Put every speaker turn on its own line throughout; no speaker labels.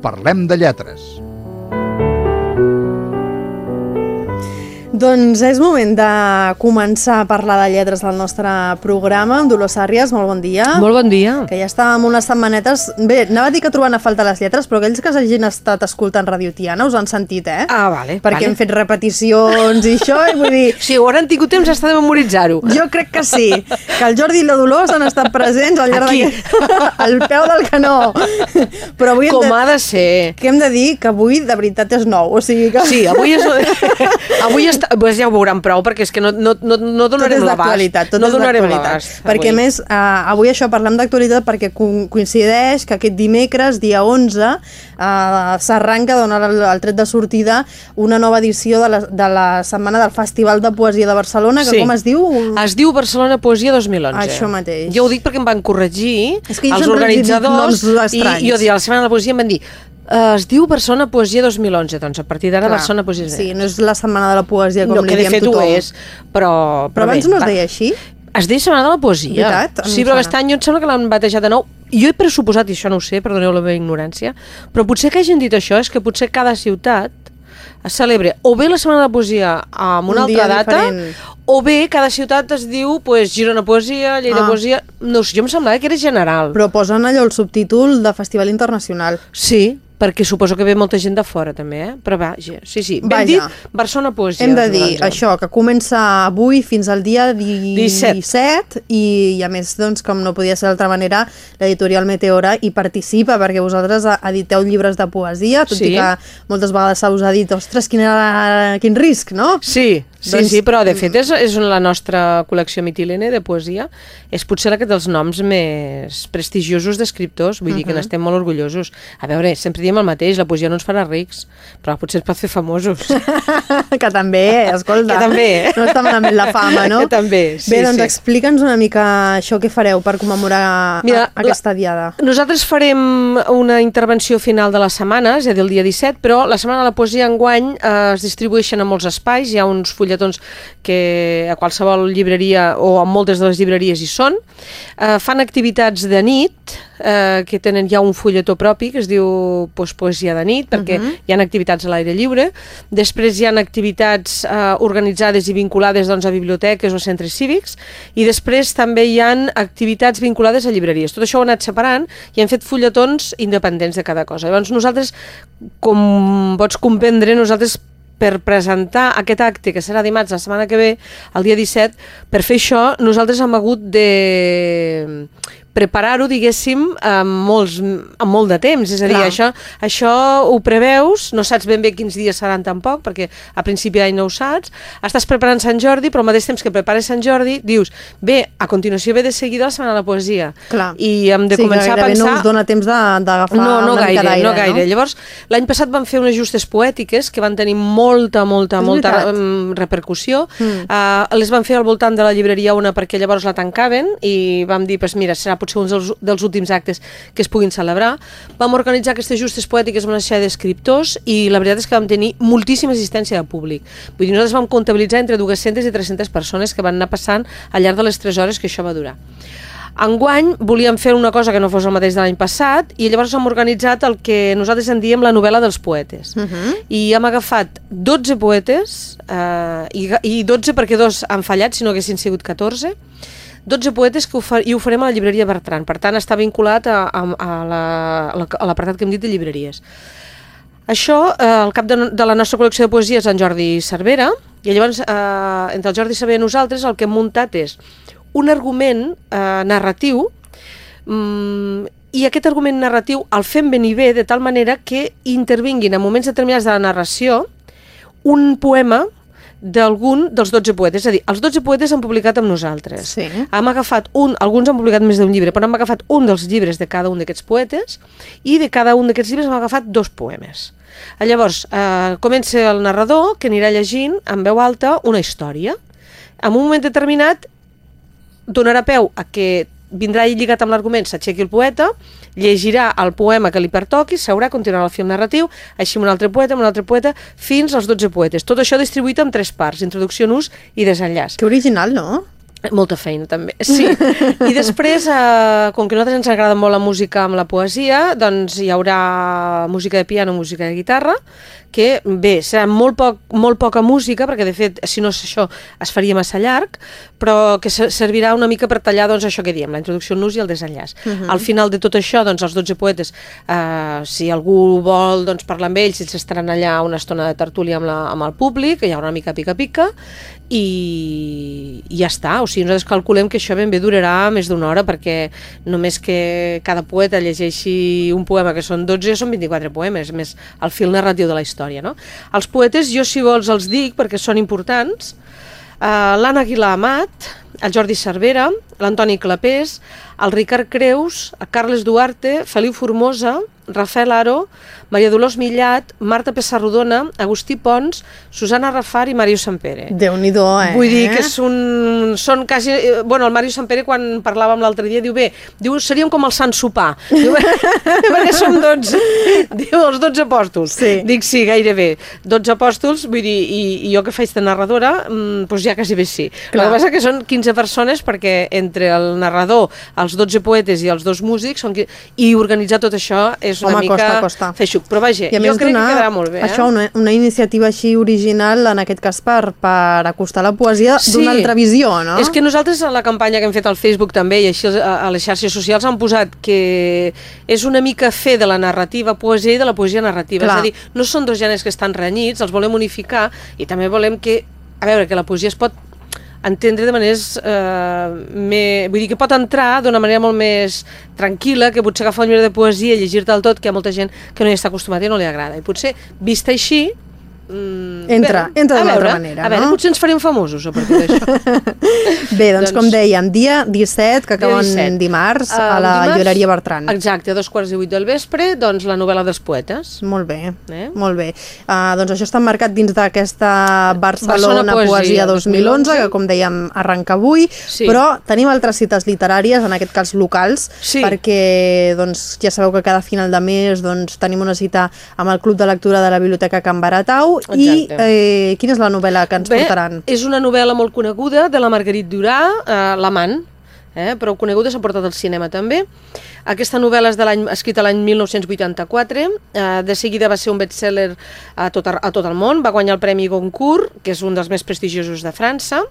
Parlem de lletres.
Doncs és moment de començar a parlar de lletres del nostre programa amb Dolors Sàrries, molt bon dia.
Molt bon dia.
Que ja estàvem unes setmanetes... Bé, anava a dir que trobant a falta les lletres, però aquells que s'hagin estat escoltant Radio Tiana us han sentit, eh?
Ah, vale.
Perquè
vale.
hem fet repeticions i això, i vull dir...
Sí, ho hauran tingut temps hasta de memoritzar-ho.
Jo crec que sí, que el Jordi i la Dolors han estat presents al llarg
Aquí.
d'aquest... al peu del canó. Però avui
Com
de...
ha de ser.
que hem de dir que avui de veritat és nou, o sigui que...
Sí, avui és... avui està... Pues ja ho veuran prou, perquè és que no, no, no, no donarem l'abast.
tot
no
és
donarem
d'actualitat. Perquè a més, eh, avui això parlem d'actualitat perquè co- coincideix que aquest dimecres, dia 11, eh, s'arranca, dona el, el tret de sortida, una nova edició de la, de la setmana del Festival de Poesia de Barcelona, que
Sí.
com es diu?
Es diu Barcelona Poesia 2011.
Això mateix.
Jo ho dic perquè em van corregir els organitzadors i jo dia a la Setmana de la Poesia em van dir "Eh, es diu Barcelona Poesia 2011, doncs a partir d'ara. Barcelona Poesia
Sí, no és la setmana de la poesia com
no,
li
que de
diem
fet
tothom.
ho és, però...
Però abans
bé,
no es deia així?
Es deia Setmana de la Poesia.
Veritat?
Sí, però aquest any em sembla que l'han batejat de nou. Jo he pressuposat, i això no ho sé, perdoneu la meva ignorància, però potser que hagin dit això és que potser cada ciutat es celebra o bé la Setmana de la Poesia amb
Un
una
dia
altra data,
diferent.
o bé cada ciutat es diu pues, Girona Poesia, Lleida
Ah.
Poesia... No sé, jo em semblava que era general.
Però posen allò el subtítol de Festival Internacional.
Sí, perquè suposo que ve molta gent de fora també, eh? Però vaja, sí, sí. Ben
Vaja.
dit, Barcelona Poesia.
Hem de dir
2011.
això, que comença avui fins al dia 17,
17.
i, i a més, doncs, com no podia ser d'altra manera, l'editorial Meteora hi participa perquè vosaltres editeu llibres de poesia, tot
Sí.
i que moltes vegades se us ha dit, ostres, quin, era, quin risc, no?
Sí, sí,
Doncs-
sí, però de fet és, és la nostra col·lecció mitilene de poesia. És potser la que té els noms més prestigiosos d'escriptors, vull dir que n'estem molt orgullosos. A veure, sempre diem el mateix, la poesia no ens farà rics, però potser es pot fer famosos.
que també, escolta,
Que també,
no està malament la fama, no?
Que també, sí,
Bé, doncs
sí.
explica'ns una mica això que fareu per commemorar
Mira,
a, aquesta diada.
Nosaltres farem una intervenció final de la setmana, és a dir, el dia 17, però la Setmana de la Poesia enguany eh, es distribueixen a molts espais, hi ha uns fulletons que a qualsevol llibreria o a moltes de les llibreries hi són. Eh, fan activitats de nit, eh, que tenen ja un fulletó propi que es diu pues, Poesia de nit, perquè uh -huh. hi ha activitats a l'aire lliure. Després hi ha activitats eh, organitzades i vinculades doncs, a biblioteques o centres cívics i després també hi han activitats vinculades a llibreries. Tot això ho han anat separant i han fet fulletons independents de cada cosa. Llavors nosaltres, com pots comprendre, nosaltres per presentar aquest acte, que serà dimarts la setmana que ve, el dia 17, per fer això, nosaltres hem hagut de preparar-ho, diguéssim, amb, molts, amb molt de temps. És a dir,
Clar.
això, això ho preveus, no saps ben bé quins dies seran tampoc, perquè a principi d'any no ho saps. Estàs preparant Sant Jordi, però al mateix temps que prepares Sant Jordi, dius, bé, a continuació ve de seguida la Setmana de la Poesia.
Clar.
I hem de
sí,
començar a pensar...
no us dona temps d'agafar
No, no
una mica
gaire,
d'aire,
no gaire. Llavors, l'any passat van fer unes justes poètiques que van tenir molta, molta, molta mm, repercussió.
Mm.
Uh, les van fer al voltant de la llibreria una perquè llavors la tancaven i vam dir, pues mira, serà potser un dels, dels últims actes que es puguin celebrar. Vam organitzar aquestes justes poètiques amb una sèrie d'escriptors i la veritat és que vam tenir moltíssima assistència de públic. Vull dir, nosaltres vam comptabilitzar entre 200 i 300 persones que van anar passant al llarg de les 3 hores que això va durar. Enguany volíem fer una cosa que no fos el mateix de l'any passat i llavors hem organitzat el que nosaltres en diem la novel·la dels poetes.
Uh -huh.
I hem agafat 12 poetes, eh, i, i 12 perquè dos han fallat, si no haguessin sigut 14, 12 poetes que ho fa, i ho farem a la llibreria Bertran. Per tant, està vinculat a, a, a la- a la- l'apartat que hem dit de llibreries. Això, eh, el cap de, de la nostra col·lecció de poesia és en Jordi Cervera, i llavors, eh, entre el Jordi Cervera i nosaltres, el que hem muntat és un argument eh, narratiu mm, i aquest argument narratiu el fem venir bé de tal manera que intervinguin en moments determinats de la narració un poema d'algun dels 12 poetes. És a dir, els 12 poetes han publicat amb nosaltres.
Sí.
Hem agafat un, alguns han publicat més d'un llibre, però hem agafat un dels llibres de cada un d'aquests poetes i de cada un d'aquests llibres hem agafat dos poemes. Llavors, eh, comença el narrador que anirà llegint en veu alta una història. En un moment determinat donarà peu a que vindrà lligat amb l'argument, s'aixequi el poeta, llegirà el poema que li pertoqui, seurà, continuarà el fil narratiu, així amb un altre poeta, amb un altre poeta, fins als 12 poetes. Tot això distribuït en tres parts, introducció, nus i desenllaç.
Que original, no?
Molta feina, també. Sí. I després, eh, com que a nosaltres ens agrada molt la música amb la poesia, doncs hi haurà música de piano, música de guitarra, que bé, serà molt, poc, molt poca música, perquè de fet, si no és això, es faria massa llarg, però que servirà una mica per tallar doncs, això que diem, la introducció, el nus i el desenllaç. Uh -huh. Al final de tot això, doncs, els 12 poetes, eh, si algú vol doncs, parlar amb ells, ells estaran allà una estona de tertúlia amb, la, amb el públic, hi haurà una mica pica-pica, i, i ja està, o sigui, nosaltres calculem que això ben bé durarà més d'una hora perquè només que cada poeta llegeixi un poema que són 12 són 24 poemes, més el fil narratiu de la història, no? Els poetes jo si vols els dic perquè són importants, uh, l'Anna Aguilar Amat, el Jordi Cervera, l'Antoni Clapés, el Ricard Creus, el Carles Duarte, Feliu Formosa, Rafael Aro, Maria Dolors Millat, Marta Pessarrodona, Agustí Pons, Susana Rafar i Mario Sampere.
Déu-n'hi-do, eh?
Vull dir que són, són quasi... Eh, bueno, el Mario Sampere, quan parlàvem l'altre dia, diu, bé, diu, seríem com el Sant Sopar. Diu, perquè som 12. Diu, els 12 apòstols.
Sí.
Dic, sí, gairebé. 12 apòstols, vull dir, i, i jo que faig de narradora, mmm, doncs ja quasi bé sí. Clar. El que passa que són 15 persones perquè entre el narrador, els 12 poetes i els dos músics, són... i organitzar tot això és una
Home,
mica...
costa, costa.
Feixuc. Però vaja,
I a
jo crec
donar,
que quedarà molt bé.
Això,
eh?
una, una iniciativa així original, en aquest cas per, per acostar la poesia
Sí.
d'una altra visió, no?
És que nosaltres a la campanya que hem fet al Facebook també i així a, a les xarxes socials han posat que és una mica fer de la narrativa poesia i de la poesia narrativa.
Clar.
És a dir, no són dos gèneres que estan renyits, els volem unificar i també volem que, a veure, que la poesia es pot entendre de maneres eh, me, vull dir que pot entrar d'una manera molt més tranquil·la que potser agafar un llibre de poesia i llegir-te el tot que ha molta gent que no hi està acostumada i no li agrada. I potser vista així mm,
Entra,
bé,
entra d'una altra manera,
a veure,
no?
potser ens farem famosos a partir d'això
Bé, doncs,
Doncs-
com dèiem, dia 17, que acaba
Dia 17.
en dimarts,
Ah,
a la
dimarts,
llibreria Bertran.
Exacte, a dos quarts de vuit del vespre, doncs la novel·la dels poetes.
Molt bé,
Eh?
molt bé. Uh, doncs això està marcat dins d'aquesta Barcelona,
Barcelona
Poesia
Poesia
2011, que com dèiem arranca avui,
Sí.
però tenim altres cites literàries, en aquest cas locals,
Sí.
perquè doncs, ja sabeu que cada final de mes doncs, tenim una cita amb el Club de Lectura de la Biblioteca Can Baratau i eh, quina és la novel·la que ens
Bé,
portaran?
és una novel·la molt coneguda de la Marguerite Durà, eh, L'amant, eh, prou coneguda, s'ha portat al cinema també. Aquesta novel·la és de l'any escrita l'any 1984, eh, de seguida va ser un bestseller a tot, a tot el món, va guanyar el Premi Goncourt, que és un dels més prestigiosos de França.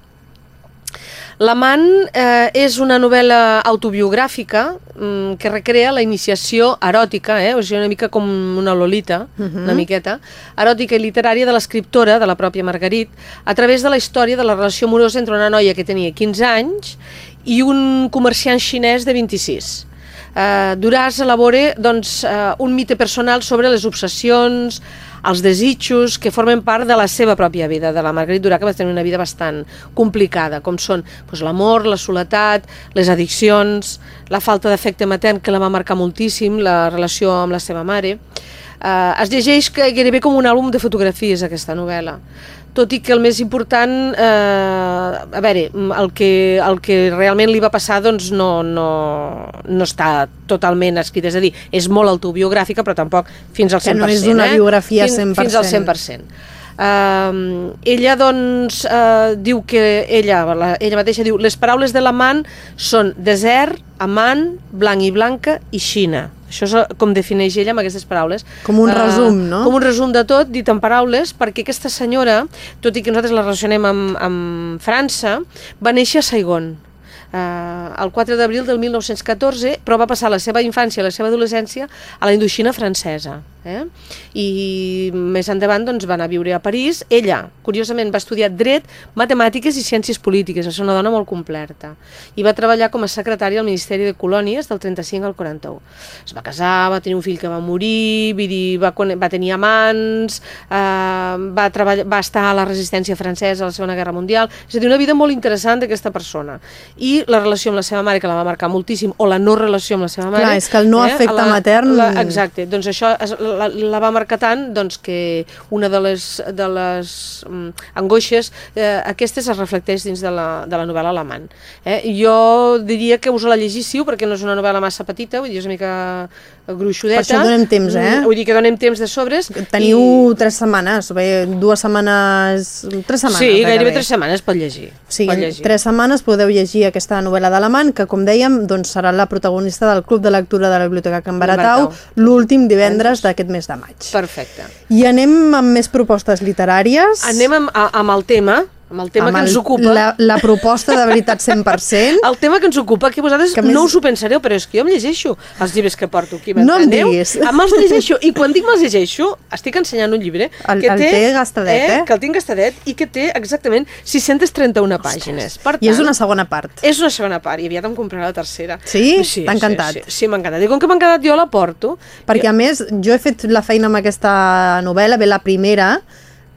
L'amant eh, és una novel·la autobiogràfica mm, que recrea la iniciació eròtica, eh? o sigui, una mica com una lolita, uh -huh. una miqueta, eròtica i literària de l'escriptora, de la pròpia Marguerite, a través de la història de la relació amorosa entre una noia que tenia 15 anys i un comerciant xinès de 26. Uh, Duràs elabora doncs, uh, un mite personal sobre les obsessions, els desitjos que formen part de la seva pròpia vida, de la Marguerite Durà, que va tenir una vida bastant complicada, com són doncs, l'amor, la soledat, les addiccions, la falta d'efecte matern, que la va marcar moltíssim, la relació amb la seva mare. Uh, es llegeix que gairebé com un àlbum de fotografies, aquesta novel·la tot i que el més important, eh, a veure, el que, el que realment li va passar doncs no, no, no està totalment escrit, és a dir, és molt autobiogràfica, però tampoc fins al 100%.
Que no és una
eh?
biografia
fins,
100%.
Fins al 100%. Uh, ella doncs uh, diu que ella, la, ella mateixa diu les paraules de l'amant són desert, amant, blanc i blanca i Xina. Això és com defineix ella amb aquestes paraules.
Com un
Eh,
resum, no?
Com un resum de tot, dit en paraules, perquè aquesta senyora, tot i que nosaltres la relacionem amb, amb França, va néixer a Saigon, eh, el 4 d'abril del 1914, però va passar la seva infància i la seva adolescència a la Indoxina francesa. Eh? I més endavant doncs, va anar a viure a París. Ella, curiosament, va estudiar dret, matemàtiques i ciències polítiques. Va ser una dona molt completa. I va treballar com a secretària al Ministeri de Colònies del 35 al 41. Es va casar, va tenir un fill que va morir, va, va tenir amants, eh, va, treballar, va estar a la resistència francesa a la Segona Guerra Mundial. És a dir, una vida molt interessant d'aquesta persona. I la relació amb la seva mare, que la va marcar moltíssim, o la no relació amb la seva mare...
Clar, és que el no
a
afecte matern-
La, exacte, doncs això, es- la, la va marcar tant doncs, que una de les, de les um, angoixes eh, aquestes es reflecteix dins de la, de la novel·la Alamant. Eh? Jo diria que us la llegíssiu perquè no és una novel·la massa petita, vull dir, és una mica gruixudeta.
Per això donem temps, eh?
Mm, vull dir que donem temps de sobres.
Teniu i... tres setmanes, bé, dues setmanes... Tres setmanes,
Sí, gairebé, gairebé tres setmanes pot llegir.
Sí,
pot llegir.
tres setmanes podeu llegir aquesta novel·la d'Alamant, que com dèiem, doncs, serà la protagonista del Club de Lectura de la Biblioteca Can Baratau, l'últim divendres d'aquest mes de maig.
Perfecte.
I anem amb més propostes literàries.
Anem amb, amb el tema, amb el tema amb que ens ocupa.
La, la proposta de veritat 100%.
el tema que ens ocupa, que vosaltres que més... no us ho pensareu, però és que jo em llegeixo els llibres que porto aquí.
No em diguis.
Me'ls llegeixo, i quan dic me'ls llegeixo, estic ensenyant un llibre
el,
que
el
té,
té gastadet, eh, eh?
Que el tinc gastadet i que té exactament 631 Ostres. pàgines. Per tant,
I és una segona part.
És una segona part, i aviat em comprarà la tercera.
Sí?
sí
T'ha encantat?
Sí, sí, sí m'ha encantat. I com que m'ha encantat, jo la porto.
Perquè, a més, jo he fet la feina amb aquesta novel·la, bé, la primera,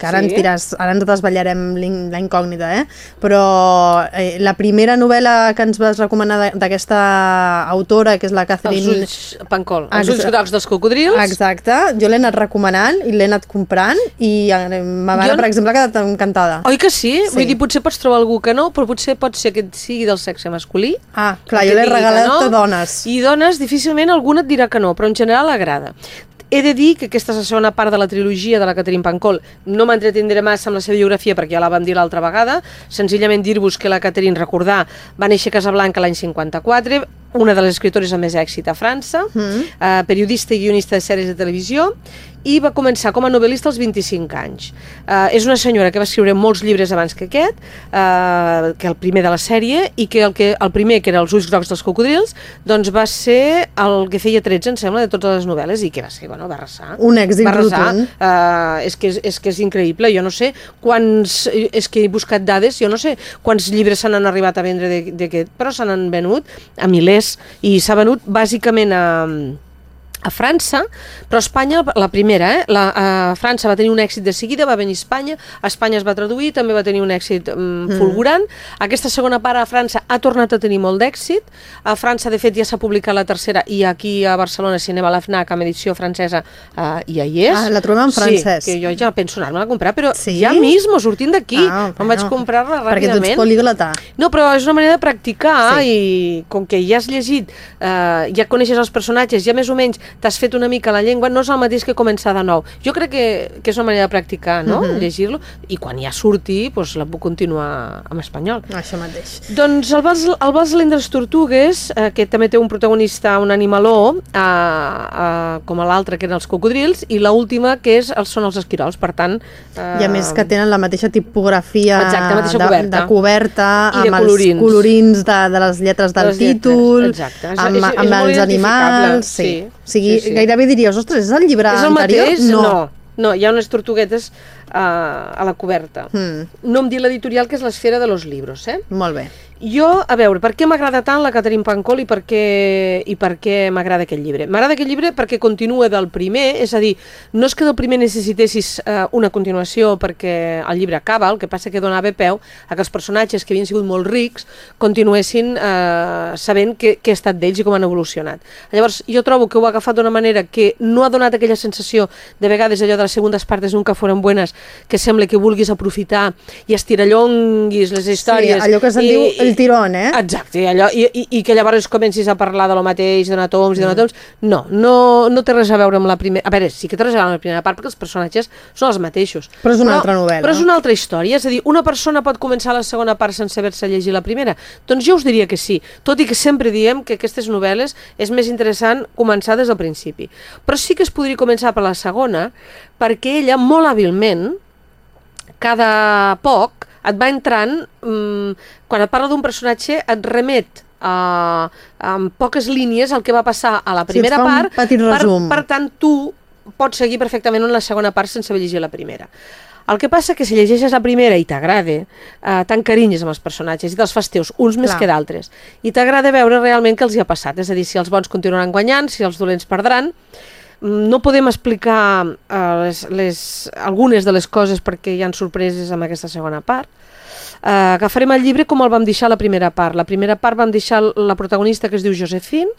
que ara, sí. ens diràs, ara ens desvetllarem la incògnita, eh? però eh, la primera novel·la que ens vas recomanar d'aquesta autora, que és la Catherine...
Els ulls pancol, els ulls grocs dels cocodrils.
Exacte, jo l'he anat recomanant i l'he anat comprant i eh, ma mare, jo... per exemple, ha quedat encantada.
Oi que sí? sí? Vull dir, potser pots trobar algú que no, però potser pot ser que sigui del sexe masculí.
Ah, clar, jo l'he regalat no, a dones.
I dones, difícilment alguna et dirà que no, però en general agrada. He de dir que aquesta és la segona part de la trilogia de la Catherine Pancol. No m'entretindré massa amb la seva biografia perquè ja la vam dir l'altra vegada. Senzillament dir-vos que la Catherine, recordar, va néixer a Casablanca l'any 54, una de les escritores amb més èxit a França, mm. eh, periodista i guionista de sèries de televisió, i va començar com a novel·lista als 25 anys. Eh, és una senyora que va escriure molts llibres abans que aquest, eh, que el primer de la sèrie, i que el, que el primer, que era Els ulls grocs dels cocodrils, doncs va ser el que feia 13, em sembla, de totes les novel·les, i que va ser, bueno, va arrasar.
Un èxit
va arrasar.
rotund.
Eh, és, que és, és que és increïble, jo no sé quants... És que he buscat dades, jo no sé quants llibres se n'han arribat a vendre d'aquest, però se n'han venut a milers, i s'ha venut bàsicament a a França, però Espanya, la primera, eh? la, a França va tenir un èxit de seguida, va venir a Espanya, a Espanya es va traduir, també va tenir un èxit mm, mm. fulgurant. Aquesta segona part a França ha tornat a tenir molt d'èxit. A França, de fet, ja s'ha publicat la tercera i aquí a Barcelona, Cinema a la FNAC, amb edició francesa, uh, ja hi és.
Ah, la trobem en francès.
Sí, que jo ja penso anar-me a comprar, però sí? ja mismo, sortint d'aquí, ah, em vaig comprar-la ràpidament.
Perquè tu ets poliglota.
No, però és una manera de practicar sí. i com que ja has llegit, uh, ja coneixes els personatges, ja més o menys t'has fet una mica la llengua, no és el mateix que començar de nou. Jo crec que, que és una manera de practicar, no?, uh mhm. -huh. llegir-lo, i quan ja surti, doncs la puc continuar en espanyol.
Això mateix.
Doncs el Vals, el de les Tortugues, eh, que també té un protagonista, un animaló, eh, eh, com a l'altre, que eren els cocodrils, i l última que és, els, són els esquirols, per tant...
Eh, I a més que tenen la mateixa tipografia
exacte, mateixa
de,
coberta.
de coberta,
I
amb
colorins.
els colorins de, de les lletres del
les
títol,
lletres, exacte.
amb,
és, és,
amb els animals... Sí.
sí.
O sigui,
sí, sí.
gairebé diries, ostres, és el llibre
és el
anterior?
Mateix?
No.
no. No, hi ha unes tortuguetes uh, a la coberta.
Mm.
No em diu l'editorial que és l'esfera de los libros, eh?
Molt bé.
Jo, a veure, per què m'agrada tant la Catherine Pancol i per què, i per què m'agrada aquest llibre? M'agrada aquest llibre perquè continua del primer, és a dir, no és que del primer necessitessis eh, una continuació perquè el llibre acaba, el que passa que donava peu a que els personatges que havien sigut molt rics continuessin eh, sabent què, què ha estat d'ells i com han evolucionat. Llavors, jo trobo que ho ha agafat d'una manera que no ha donat aquella sensació, de vegades allò de les segundes partes nunca foren buenas, que sembla que vulguis aprofitar i estirallonguis les històries.
Sí, allò que se'n diu el tirón, eh?
Exacte, allò, i, i, i que llavors comencis a parlar de lo mateix, donar toms i donar toms. No, no, no té res a veure amb la primera... A veure, sí que té res a veure amb la primera part, perquè els personatges són els mateixos.
Però és una però, altra novel·la.
Però és una altra història, és a dir, una persona pot començar la segona part sense haver-se llegit la primera? Doncs jo us diria que sí, tot i que sempre diem que aquestes novel·les és més interessant començar des del principi. Però sí que es podria començar per la segona, perquè ella, molt hàbilment, cada poc, et va entrant, mmm, quan et parla d'un personatge, et remet uh, amb poques línies el que va passar a la primera
sí,
part,
per,
per tant tu pots seguir perfectament en la segona part sense haver llegit la primera. El que passa que si llegeixes la primera i t'agrada, eh, t'encarinyes amb els personatges i te'ls fas teus, uns més Clar. que d'altres, i t'agrada veure realment què els hi ha passat, és a dir, si els bons continuaran guanyant, si els dolents perdran, no podem explicar uh, les, les, algunes de les coses perquè hi han sorpreses amb aquesta segona part. Uh, agafarem el llibre com el vam deixar la primera part. La primera part vam deixar la protagonista que es diu Josephine,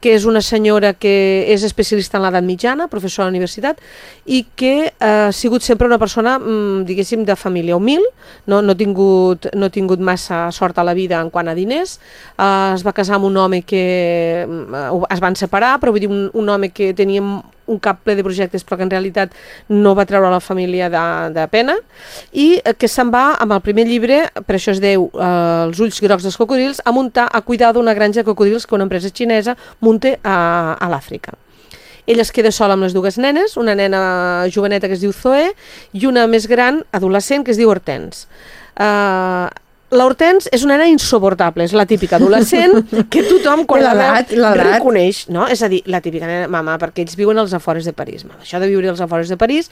que és una senyora que és especialista en l'edat mitjana, professora a la universitat, i que ha sigut sempre una persona, mm, diguéssim, de família humil, no, no, ha tingut, no ha tingut massa sort a la vida en quant a diners, uh, es va casar amb un home que uh, es van separar, però vull dir, un, un home que tenia un cap ple de projectes però que en realitat no va treure la família de, de pena i eh, que se'n va amb el primer llibre, per això es deu eh, Els ulls grocs dels cocodrils, a muntar, a cuidar d'una granja de cocodrils que una empresa xinesa munta a, a l'Àfrica. Ell es queda sol amb les dues nenes, una nena joveneta que es diu Zoe i una més gran, adolescent, que es diu Hortens. Uh, l'Hortens és una nena insuportable, és la típica adolescent que tothom quan la veu reconeix, no? És a dir, la típica nena, mama, perquè ells viuen als afores de París. Mama, això de viure als afores de París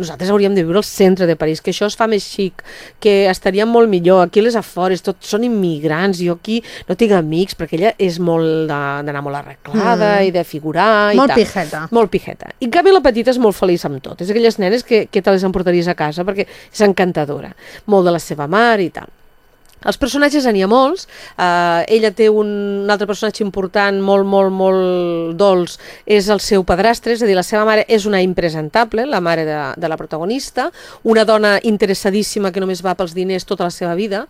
nosaltres hauríem de viure al centre de París, que això es fa més xic, que estaríem molt millor. Aquí les afores, tots són immigrants, jo aquí no tinc amics, perquè ella és molt d'anar molt arreglada mm. i de figurar
molt
i tal.
pijeta.
Molt pijeta. I en canvi la petita és molt feliç amb tot. És aquelles nenes que, que te les emportaries a casa perquè és encantadora. Molt de la seva mare i tal. Els personatges n'hi ha molts. Uh, ella té un, un altre personatge important, molt, molt, molt dolç, és el seu padrastre, és a dir, la seva mare és una impresentable, la mare de, de la protagonista, una dona interessadíssima que només va pels diners tota la seva vida,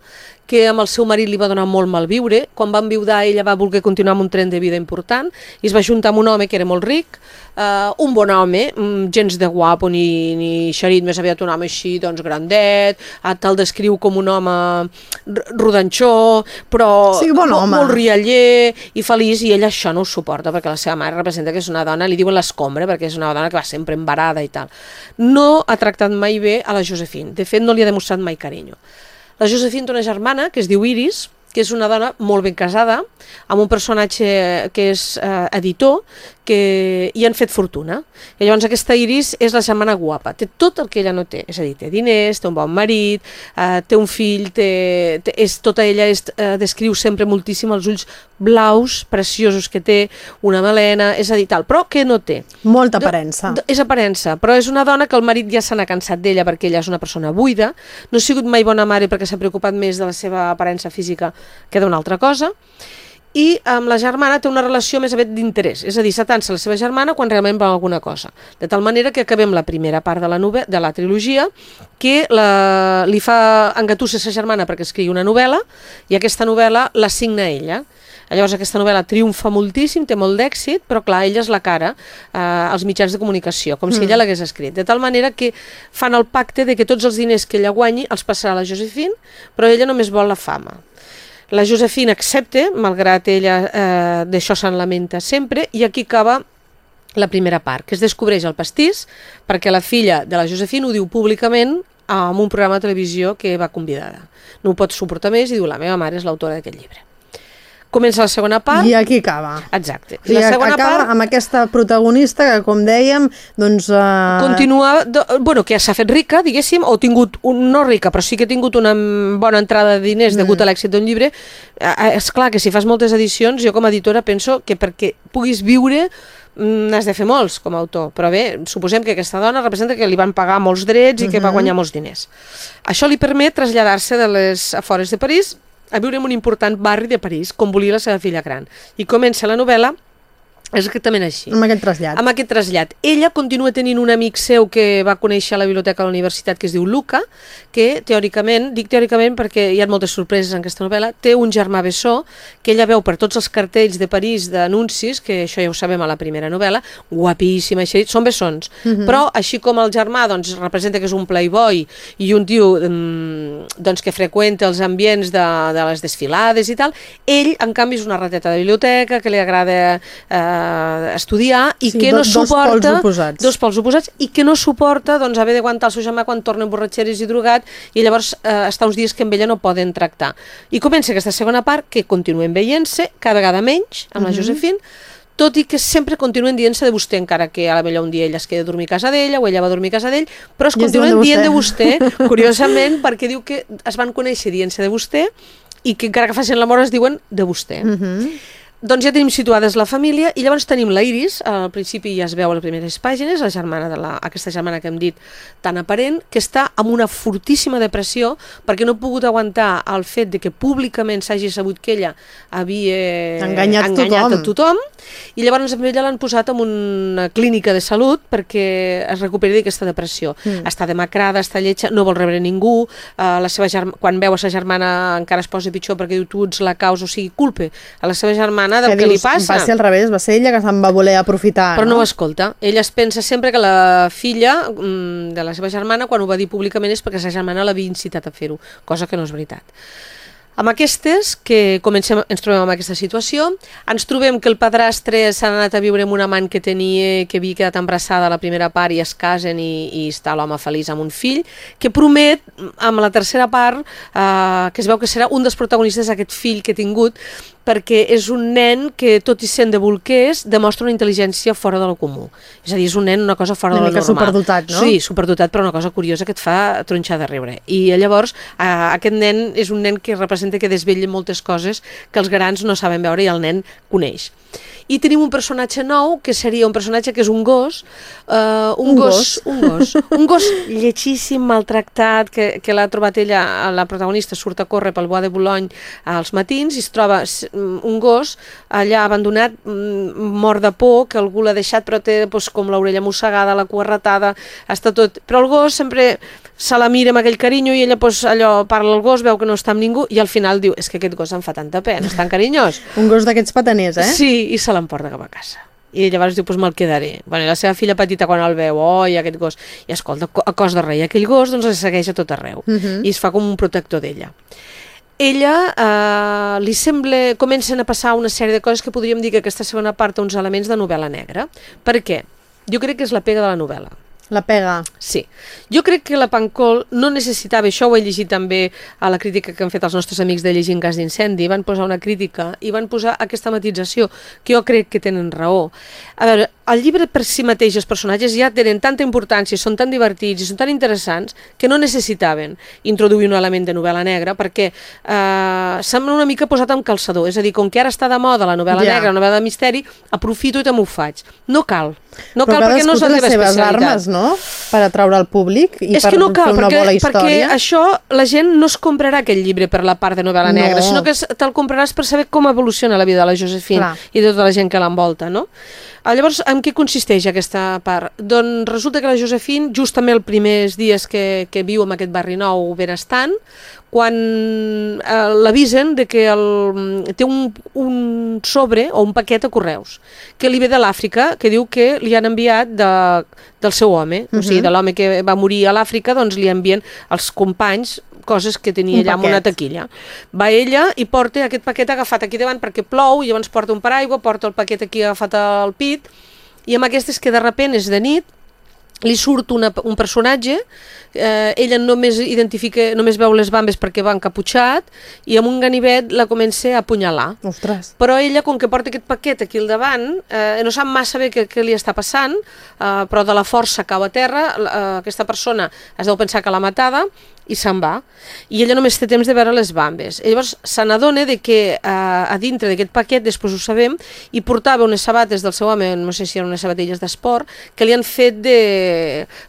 que amb el seu marit li va donar molt mal viure. Quan van viudar, ella va voler continuar amb un tren de vida important i es va juntar amb un home que era molt ric, uh, un bon home, mm, gens de guapo ni, ni xerit, més aviat un home així, doncs, grandet, te'l descriu com un home rodanxó, però
sí, bon home.
molt rialler i feliç, i ella això no ho suporta, perquè la seva mare representa que és una dona, li diuen l'escombra, perquè és una dona que va sempre embarada i tal. No ha tractat mai bé a la Josefine, de fet no li ha demostrat mai carinyo. La Josefina té una germana que es diu Iris, que és una dona molt ben casada, amb un personatge que és eh, editor, que hi han fet fortuna. I llavors aquesta Iris és la germana guapa, té tot el que ella no té, és a dir, té diners, té un bon marit, eh, té un fill, té, té, és, tota ella és, eh, descriu sempre moltíssim els ulls blaus, preciosos que té, una melena, és a dir, tal, però què no té?
Molta aparença.
Do, és aparença, però és una dona que el marit ja se n'ha cansat d'ella perquè ella és una persona buida, no ha sigut mai bona mare perquè s'ha preocupat més de la seva aparença física que d'una altra cosa, i amb la germana té una relació més aviat d'interès, és a dir, s'atansa la seva germana quan realment va alguna cosa. De tal manera que acabem la primera part de la, novel·la, de la trilogia que la, li fa engatussa a sa germana perquè escrigui una novel·la i aquesta novel·la la signa ella. Llavors aquesta novel·la triomfa moltíssim, té molt d'èxit, però clar, ella és la cara eh, als mitjans de comunicació, com mm. si ella l'hagués escrit. De tal manera que fan el pacte de que tots els diners que ella guanyi els passarà a la Josephine, però ella només vol la fama. La Josefina accepta, malgrat ella eh, d'això se'n lamenta sempre, i aquí acaba la primera part, que es descobreix el pastís perquè la filla de la Josefina ho diu públicament en un programa de televisió que va convidada. No ho pot suportar més i diu la meva mare és l'autora d'aquest llibre comença la segona part.
I aquí acaba.
Exacte.
I la segona acaba part... amb aquesta protagonista que, com dèiem, doncs... Uh...
Continua, de, bueno, que s'ha fet rica, diguéssim, o tingut, un, no rica, però sí que ha tingut una bona entrada de diners mm. degut a l'èxit d'un llibre. Eh, és clar que si fas moltes edicions, jo com a editora penso que perquè puguis viure mm, n'has de fer molts com a autor, però bé, suposem que aquesta dona representa que li van pagar molts drets i que uh -huh. va mm-hmm. guanyar molts diners. Això li permet traslladar-se de les afores de París a viure en un important barri de París, com volia la seva filla gran. I comença la novel·la és exactament així.
Amb aquest trasllat.
Amb aquest trasllat. Ella continua tenint un amic seu que va conèixer a la biblioteca de la universitat que es diu Luca, que teòricament, dic teòricament perquè hi ha moltes sorpreses en aquesta novel·la, té un germà bessó que ella veu per tots els cartells de París d'anuncis, que això ja ho sabem a la primera novel·la, guapíssima, així, són bessons. Uh mhm. -huh. Però així com el germà doncs, representa que és un playboy i un tio um, doncs, que freqüenta els ambients de, de les desfilades i tal, ell en canvi és una rateta de biblioteca que li agrada eh, eh, estudiar i sí, que no
do,
suporta...
Dos pols oposats.
Dos pols oposats i que no suporta doncs, haver d'aguantar el seu germà quan torna borratxeres i drogat i llavors eh, està uns dies que amb ella no poden tractar. I comença aquesta segona part que continuen veient-se cada vegada menys amb uh -huh. la mhm. Josefine tot i que sempre continuen dient-se de vostè, encara que a la millor un dia ella es queda a dormir a casa d'ella o ella va a dormir a casa d'ell, però es continuen de dient de vostè, curiosament, perquè diu que es van conèixer dient-se de vostè i que encara que facin l'amor es diuen de vostè. Uh
mhm. -huh.
Doncs ja tenim situades la família i llavors tenim la Iris, al principi ja es veu a les primeres pàgines, la germana de la, aquesta germana que hem dit tan aparent, que està amb una fortíssima depressió perquè no ha pogut aguantar el fet de que públicament s'hagi sabut que ella havia
Enganyat
enganyat
tothom.
a tothom i llavors amb ella l'han posat en una clínica de salut perquè es recuperi d'aquesta depressió. Mm. Està demacrada, està lletja, no vol rebre ningú, eh, la seva germ... quan veu a sa germana encara es posa pitjor perquè diu tu ets la causa, o sigui, culpe a la seva germana del que,
dius,
li passa.
Va ser al revés, va ser ella que se'n va voler aprofitar,
Però no
no?
ho escolta. Ella es pensa sempre que la filla mm, de la seva germana, quan ho va dir públicament, és perquè sa germana l'havia incitat a fer-ho, cosa que no és veritat. Amb aquestes, que comencem, ens trobem en aquesta situació, ens trobem que el padrastre s'ha anat a viure amb un amant que tenia, que havia quedat embarassada a la primera part i es casen i, i està l'home feliç amb un fill, que promet, amb la tercera part, eh, que es veu que serà un dels protagonistes d'aquest fill que ha tingut, perquè és un nen que, tot i sent de bolquers, demostra una intel·ligència fora de lo comú. És a dir, és un nen una cosa fora
Una
de lo
mica
normal.
superdotat, no?
Sí, superdotat, però una cosa curiosa que et fa tronxar de riure. I llavors, eh, aquest nen és un nen que representa que desvetlla moltes coses que els grans no saben veure i el nen coneix. I tenim un personatge nou, que seria un personatge que és un gos, uh, un,
Un
gos,
gos.
un gos, un gos lletjíssim, maltractat, que, que l'ha trobat ella, la protagonista, surt a córrer pel Bois de Boulogne als matins i es troba un gos allà abandonat, mm, mort de por, que algú l'ha deixat, però té doncs, com l'orella mossegada, la cua ratada, està tot... Però el gos sempre se la mira amb aquell carinyo i ella doncs, allò parla al gos, veu que no està amb ningú i al final diu, és que aquest gos em fa tanta pena, és tan carinyós.
Un gos d'aquests pataners, eh?
Sí, i se l'emporta cap a casa. I llavors diu, doncs me'l quedaré. Bueno, la seva filla petita quan el veu, oi, aquest gos, i escolta, co- a cos de rei, aquell gos doncs el segueix a tot arreu, uh -huh. i es fa com un protector d'ella. Ella eh, li sembla, comencen a passar una sèrie de coses que podríem dir que aquesta segona part té uns elements de novel·la negra. Per què? Jo crec que és la pega de la novel·la.
La pega.
Sí. Jo crec que la Pancol no necessitava, això ho he llegit també a la crítica que han fet els nostres amics de Llegint Gas d'Incendi, van posar una crítica i van posar aquesta matització, que jo crec que tenen raó. A veure, el llibre per si mateix, els personatges ja tenen tanta importància, són tan divertits i són tan interessants que no necessitaven introduir un element de novel·la negra perquè eh, sembla una mica posat amb calçador, és a dir, com que ara està de moda la novel·la
Ja.
negra, la novel·la de misteri, aprofito i també ho faig. No cal. No
Però
cal perquè no teva
seves
especialitat.
armes, no? Per atraure al públic i
és
per
que no cal,
fer una
perquè,
bona
perquè
història.
això la gent no es comprarà aquest llibre per la part de novel·la
No.
negra, sinó que te'l compraràs per saber com evoluciona la vida de la Josephine
Clar.
i de tota la gent que l'envolta, no? Ah, Llavors, en què consisteix aquesta part? Doncs resulta que la Josephine, justament els primers dies que, que viu en aquest barri nou benestant, quan eh, l'avisen de que el, té un, un sobre o un paquet a correus que li ve de l'Àfrica, que diu que li han enviat de, del seu home, uh -huh. o sigui, de l'home que va morir a l'Àfrica, doncs li envien els companys coses que tenia
Un
allà amb una
paquet.
taquilla. Va ella i porta aquest paquet agafat aquí davant perquè plou, i llavors porta un paraigua, porta el paquet aquí agafat al pit, i amb aquestes que de repent és de nit, li surt una, un personatge, eh, ella només identifica, només veu les bambes perquè va encaputxat, i amb un ganivet la comença a apunyalar.
Ostres.
Però ella, com que porta aquest paquet aquí al davant, eh, no sap massa bé què, què li està passant, eh, però de la força cau a terra, eh, aquesta persona es deu pensar que l'ha matada i se'n va. I ella només té temps de veure les bambes. I llavors se n'adona de que eh, a dintre d'aquest paquet, després ho sabem, hi portava unes sabates del seu home, no sé si eren unes sabatilles d'esport, que li han fet de...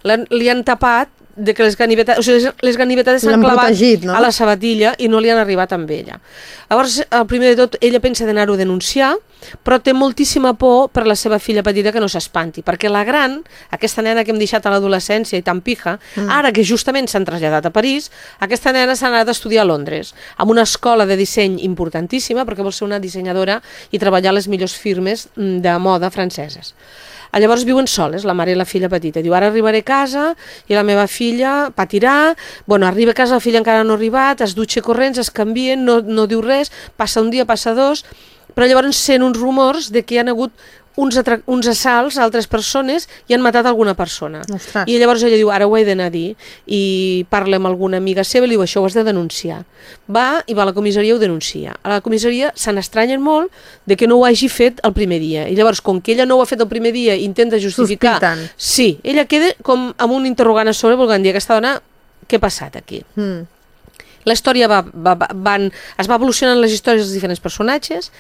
l'han- li han tapat de que les ganivetades, o sigui, les, les ganivetades s'han clavat
protegit, no?
a la sabatilla i no li han arribat amb ella. Llavors, el primer de tot, ella pensa d'anar-ho a denunciar, però té moltíssima por per la seva filla petita que no s'espanti, perquè la gran, aquesta nena que hem deixat a l'adolescència i tan pija, mm. ara que justament s'han traslladat a París, aquesta nena s'ha anat a estudiar a Londres, amb una escola de disseny importantíssima, perquè vol ser una dissenyadora i treballar a les millors firmes mm, de moda franceses. Ah, Llavors viuen soles, la mare i la filla petita. Diu, ara arribaré a casa i la meva filla patirà, bueno, arriba a casa, la filla encara no ha arribat, es dutxa corrents, es canvien, no, no diu res, passa un dia, passa dos, però llavors sent uns rumors de que hi ha hagut uns, uns assalts a altres persones i han matat alguna persona.
Ostres.
I llavors ella diu, ara ho he d'anar a dir, i parla amb alguna amiga seva i li diu, això ho has de denunciar. Va i va a la comissaria i ho denuncia. A la comissaria se n'estranyen molt de que no ho hagi fet el primer dia. I llavors, com que ella no ho ha fet el primer dia i intenta justificar...
Sospiten.
Sí, ella queda com amb un interrogant a sobre, volgant dir, aquesta dona, què ha passat aquí?
Mm.
La història va, va, va, van, es va evolucionant les històries dels diferents personatges,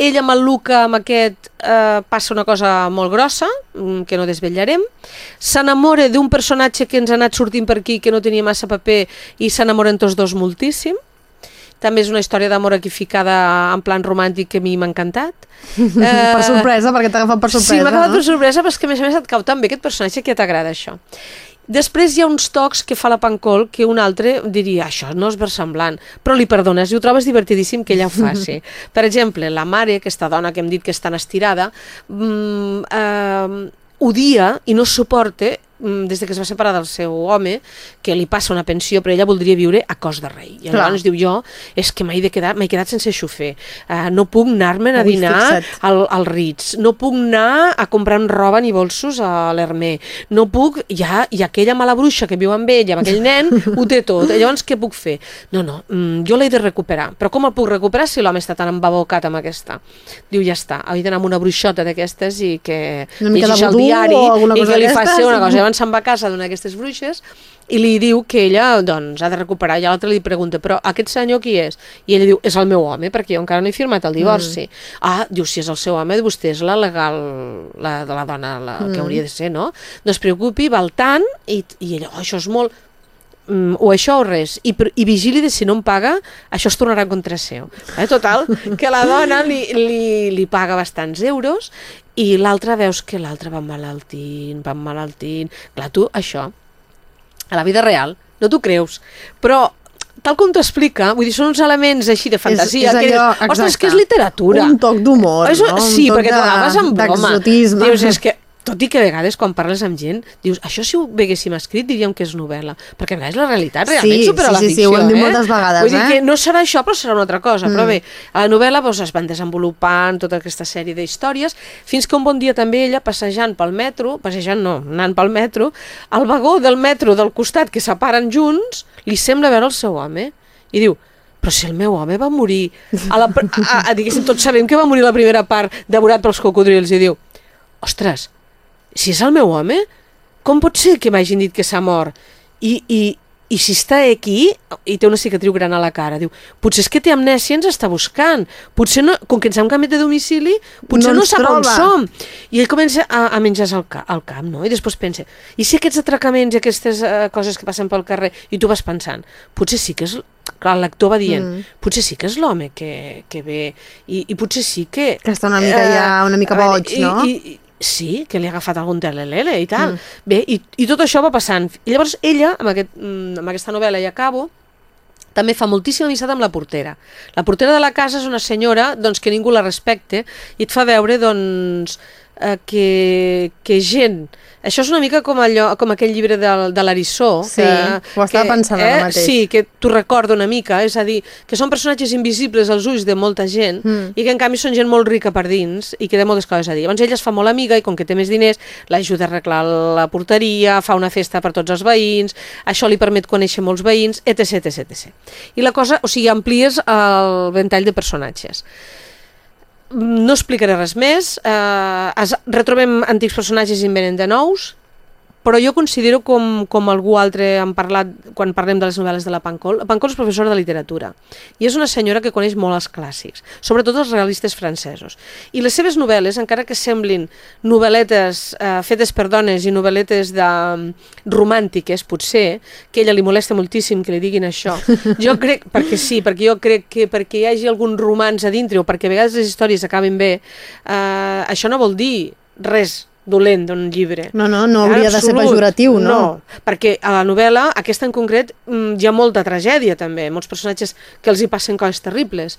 ell amb el Luca, amb aquest, eh, passa una cosa molt grossa, mm, que no desvetllarem, s'enamora d'un personatge que ens ha anat sortint per aquí, que no tenia massa paper, i s'enamoren tots dos moltíssim, també és una història d'amor aquí ficada en plan romàntic que a mi m'ha encantat.
Eh, per sorpresa, perquè t'ha agafat per sorpresa.
Sí, m'ha agafat
no?
per sorpresa, però és que a més a més et cau tan bé aquest personatge que t'agrada això. Després hi ha uns tocs que fa la Pancol que un altre diria, això no és versemblant, però li perdones i ho trobes divertidíssim que ella ho faci. Per exemple, la mare, aquesta dona que hem dit que és tan estirada, mm, eh, odia i no suporta des de que es va separar del seu home, que li passa una pensió, però ella voldria viure a cos de rei. I
Clar.
llavors diu jo, és que m'he m'he quedat sense xofer, uh, no puc anar-me'n a dinar al, al Ritz, no puc anar a comprar roba ni bolsos a l'Hermé, no puc, ja, i aquella mala bruixa que viu amb ell, amb aquell nen, ho té tot. Llavors, què puc fer? No, no, mm, jo l'he de recuperar. Però com el puc recuperar si l'home està tan embabocat amb aquesta? Diu, ja està, he d'anar amb una bruixota d'aquestes i que llegeixi el diari i que li faci una cosa. Llavors se'n va a casa d'una d'aquestes bruixes i li diu que ella doncs, ha de recuperar i l'altre li pregunta, però aquest senyor qui és? I ella diu, és el meu home, perquè jo encara no he firmat el divorci. Mm. Ah, diu, si és el seu home, vostè és la legal, la de la dona, la mm. que hauria de ser, no? No es preocupi, va al tant, i, i ella, oh, això és molt mm, o això o res, I, i vigili de si no em paga, això es tornarà contra seu. Eh? Total, que la dona li, li, li paga bastants euros i l'altra veus que l'altre va malaltint, va malaltint. Clar, tu això, a la vida real, no t'ho creus, però tal com t'explica, vull dir, són uns elements així de fantasia,
és
que
allò,
dius, ostres,
exacte.
que és literatura.
Un toc d'humor,
És-
no? Un
Sí,
toc
perquè t'ho
de-
agaves en broma. Dius, és que tot i que a vegades quan parles amb gent dius, això si ho haguéssim escrit diríem que és novel·la, perquè a vegades la realitat realment
Sí,
supera
sí,
la
sí, sí,
ficció.
ho hem dit
eh?
moltes vegades,
Vull dir
eh?
que no serà això, però serà una altra cosa. Mm. Però bé, a la novel·la doncs, es van desenvolupant tota aquesta sèrie d'històries, fins que un bon dia també ella, passejant pel metro, passejant no, anant pel metro, al vagó del metro del costat que separen junts, li sembla veure el seu home i diu, però si el meu home va morir a la, a, a, diguéssim, tots sabem que va morir la primera part devorat pels cocodrils i diu, ostres, si és el meu home, com pot ser que m'hagin dit que s'ha mort? I, i, I si està aquí i té una cicatriu gran a la cara, diu, potser és que té amnèsia ens està buscant. Potser no, com que ens hem canviat de domicili, potser
No
no, sap on
troba."
som. I ell comença a, a menjar-se al, ca, al camp, no? I després pensa, i si aquests atracaments i aquestes uh, coses que passen pel carrer, i tu vas pensant, potser sí que és... Clar, el lector va dient, mm. potser sí que és l'home que, que ve, i, i potser sí que...
Que està una mica ja, una mica boig, no?
I, i, sí, que li ha agafat algun telelele i tal. Mm. Bé, i, i tot això va passant. I llavors ella, amb, aquest, mm, amb aquesta novel·la, i acabo, també fa moltíssima amistat amb la portera. La portera de la casa és una senyora doncs, que ningú la respecte i et fa veure doncs, eh, que, que gent... Això és una mica com, allò, com aquell llibre de, de l'Arissó.
Sí,
que,
ho estava
que,
pensant ara mateix.
Sí, que t'ho recorda una mica, és a dir, que són personatges invisibles als ulls de molta gent
Mm.
i que en canvi són gent molt rica per dins i que té moltes coses a dir. Llavors ella es fa molt amiga i com que té més diners l'ajuda a arreglar la porteria, fa una festa per tots els veïns, això li permet conèixer molts veïns, etc, etc, etc. I la cosa, o sigui, amplies el ventall de personatges. No explicaré res més, eh, es, retrobem antics personatges i en venen de nous, però jo considero com, com algú altre han parlat quan parlem de les novel·les de la Pancol. La Pancol és professora de literatura i és una senyora que coneix molt els clàssics, sobretot els realistes francesos. I les seves novel·les, encara que semblin novel·letes eh, fetes per dones i novel·letes de, romàntiques, potser, que ella li molesta moltíssim que li diguin això. Jo crec, perquè sí, perquè jo crec que perquè hi hagi algun romans a dintre o perquè a vegades les històries acaben bé, eh, això no vol dir res dolent d'un llibre.
No, no, no hauria de ser
Absolut.
pejoratiu, no?
No, perquè a la novel·la, aquesta en concret, mm, hi ha molta tragèdia també, molts personatges que els hi passen coses terribles.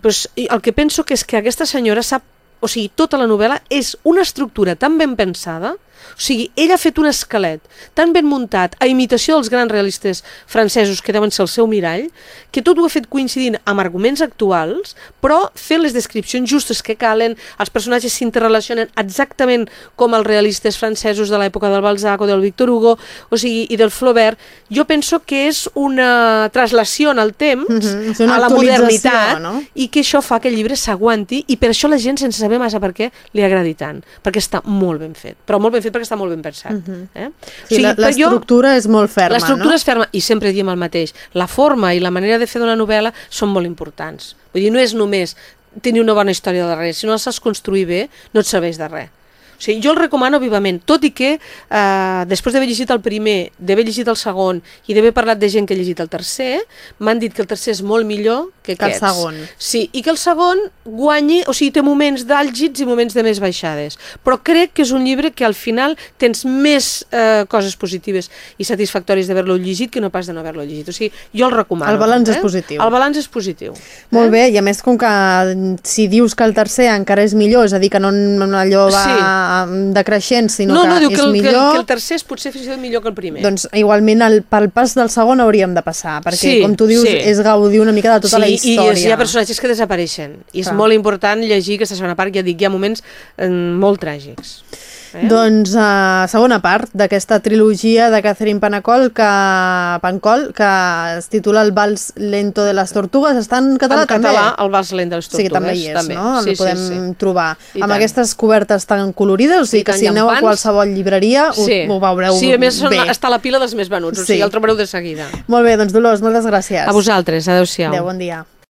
Pues, el que penso que és que aquesta senyora sap, o sigui, tota la novel·la és una estructura tan ben pensada, o sigui, ella ha fet un esquelet tan ben muntat, a imitació dels grans realistes francesos que deuen ser el seu mirall, que tot ho ha fet coincidint amb arguments actuals, però fent les descripcions justes que calen, els personatges s'interrelacionen exactament com els realistes francesos de l'època del Balzac o del Victor Hugo, o sigui, i del Flaubert. Jo penso que és una traslació en el temps
és una
a la modernitat
no?
i que això fa que el llibre s'aguanti i per això la gent, sense saber massa per què, li agradi tant, perquè està molt ben fet, però molt ben fet perquè està molt ben pensat. Uh -huh. eh?
Sí, o sigui, l'estructura és molt ferma,
L'estructura
no?
és ferma, i sempre diem el mateix. La forma i la manera de fer d'una novel·la són molt importants. Vull dir, no és només tenir una bona història darrere, si no la saps construir bé, no et serveix de res. O sigui, jo el recomano vivament, tot i que eh, després d'haver llegit el primer, d'haver llegit el segon i d'haver parlat de gent que ha llegit el tercer, m'han dit que el tercer és molt millor que,
que el segon.
Sí, i que el segon guanyi, o sigui, té moments d'àlgids i moments de més baixades. Però crec que és un llibre que al final tens més eh, coses positives i satisfactòries d'haver-lo llegit que no pas de no haver-lo llegit. O sigui, jo el recomano.
El balanç
eh?
és positiu.
El balanç és positiu.
Molt bé, i a més com que si dius que el tercer encara és millor, és a dir, que no allò va sí. Decreixent, sinó
no,
que
no, diu
és
que el,
millor...
Que el, que el tercer és potser fins i tot millor que el primer.
Doncs igualment el, pel pas del segon hauríem de passar, perquè
Sí,
com tu dius
sí.
és gaudir una mica de tota
sí,
la història.
i és, hi ha personatges que desapareixen. I és
Clar.
molt important llegir aquesta segona part, ja dic, hi ha moments eh, molt tràgics.
Doncs uh, segona part d'aquesta trilogia de Catherine Panacol que, Pancol, que es titula El vals lento de les tortugues. Està en català,
en català,
també?
el vals lent de les
Sí,
tortugues.
que també hi és,
també.
no?
Sí,
El podem
sí, sí.
trobar.
I
amb
tant.
aquestes cobertes tan colorides, o sigui
I
que si aneu a qualsevol llibreria ho,
Sí.
ho veureu
Sí, a més són,
bé.
està a la pila dels més venuts, o
Sí.
sigui, el trobareu de seguida.
Molt bé, doncs Dolors, moltes gràcies.
A vosaltres, adeu-siau.
Adéu, bon dia.